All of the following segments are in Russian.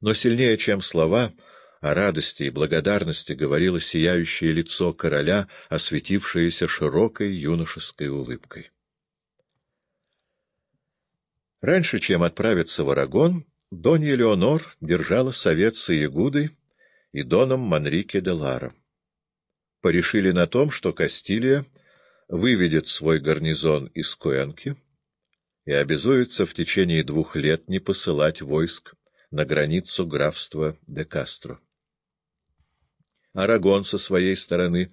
Но сильнее, чем слова, о радости и благодарности говорило сияющее лицо короля, осветившееся широкой юношеской улыбкой. Раньше, чем отправиться в Арагон, Донья Леонор держала совет с Иегудой и Доном Манрике де Лара. Порешили на том, что Кастилия выведет свой гарнизон из Куэнки и обязуется в течение двух лет не посылать войск на границу графства де Кастро. Арагон со своей стороны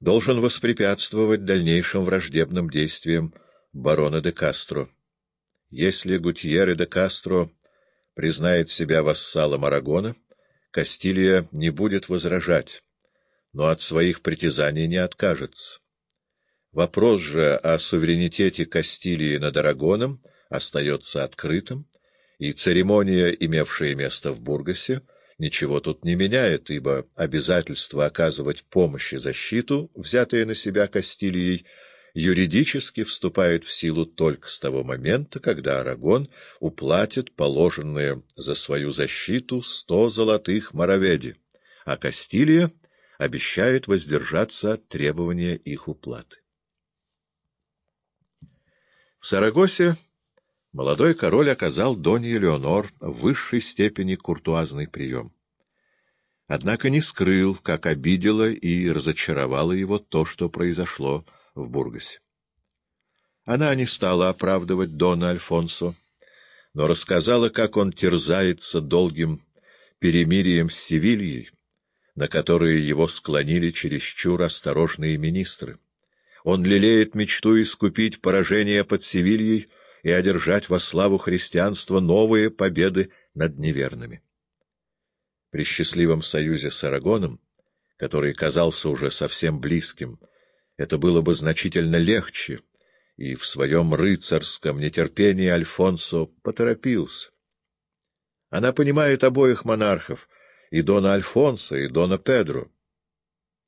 должен воспрепятствовать дальнейшим враждебным действиям барона де Кастро. Если Гутьерре де Кастро признает себя вассалом Арагона, Кастилия не будет возражать, но от своих притязаний не откажется. Вопрос же о суверенитете Кастилии над Арагоном остается открытым, и церемония, имевшая место в Бургасе, ничего тут не меняет, ибо обязательство оказывать помощь и защиту, взятое на себя Кастилией, юридически вступает в силу только с того момента, когда Арагон уплатит положенные за свою защиту сто золотых мороведи, а Кастилия обещает воздержаться от требования их уплаты. В Сарагосе молодой король оказал Донье Леонор в высшей степени куртуазный прием. Однако не скрыл, как обидело и разочаровало его то, что произошло в Бургасе. Она не стала оправдывать Дона Альфонсо, но рассказала, как он терзается долгим перемирием с Севильей, на которое его склонили чересчур осторожные министры. Он лелеет мечту искупить поражение под Севильей и одержать во славу христианства новые победы над неверными. При счастливом союзе с Арагоном, который казался уже совсем близким, это было бы значительно легче, и в своем рыцарском нетерпении Альфонсо поторопился. Она понимает обоих монархов, и Дона Альфонсо, и Дона Педро.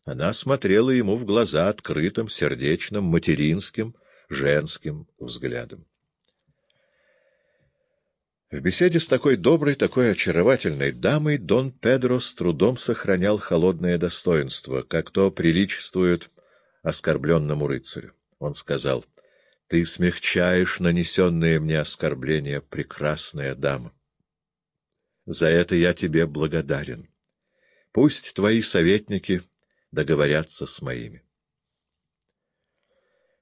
Она смотрела ему в глаза открытым, сердечным, материнским, женским взглядом. В беседе с такой доброй, такой очаровательной дамой Дон Педро с трудом сохранял холодное достоинство, как то приличествует оскорбленному рыцарю. Он сказал, — Ты смягчаешь нанесенные мне оскорбления, прекрасная дама. За это я тебе благодарен. Пусть твои советники договорятся с моими.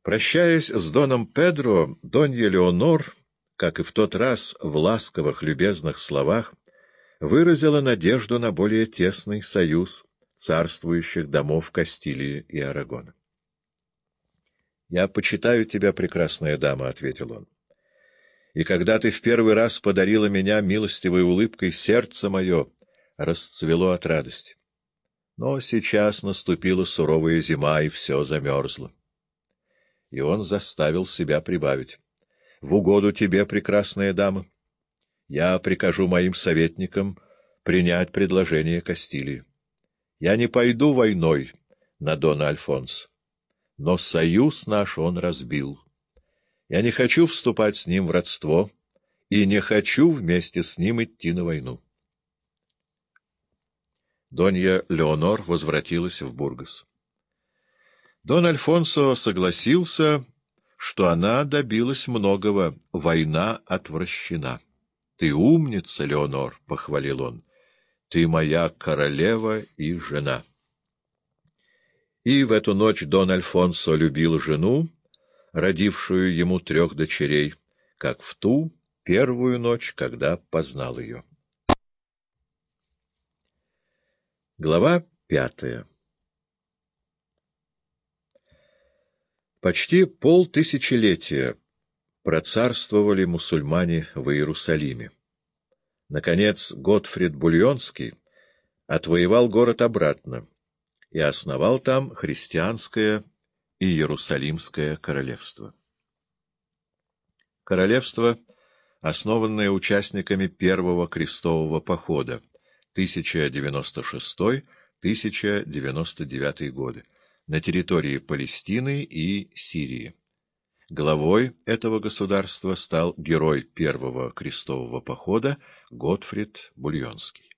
Прощаясь с Доном Педро, Донья Леонор как и в тот раз в ласковых, любезных словах, выразила надежду на более тесный союз царствующих домов Кастилии и Арагона. «Я почитаю тебя, прекрасная дама», — ответил он. «И когда ты в первый раз подарила меня милостивой улыбкой, сердце мое расцвело от радости. Но сейчас наступила суровая зима, и все замерзло». И он заставил себя прибавить в угоду тебе, прекрасная дама. Я прикажу моим советникам принять предложение Кастилии. Я не пойду войной на Дона Альфонс, но союз наш он разбил. Я не хочу вступать с ним в родство и не хочу вместе с ним идти на войну. Донья Леонор возвратилась в Бургас. Дон Альфонсо согласился что она добилась многого, война отвращена. — Ты умница, Леонор, — похвалил он, — ты моя королева и жена. И в эту ночь Дон Альфонсо любил жену, родившую ему трех дочерей, как в ту первую ночь, когда познал ее. Глава пятая Почти полтысячелетия процарствовали мусульмане в Иерусалиме. Наконец, Готфрид Бульонский отвоевал город обратно и основал там христианское и Иерусалимское королевство. Королевство, основанное участниками Первого крестового похода 1096-1099 годы, на территории Палестины и Сирии. Главой этого государства стал герой первого крестового похода Готфрид Бульонский.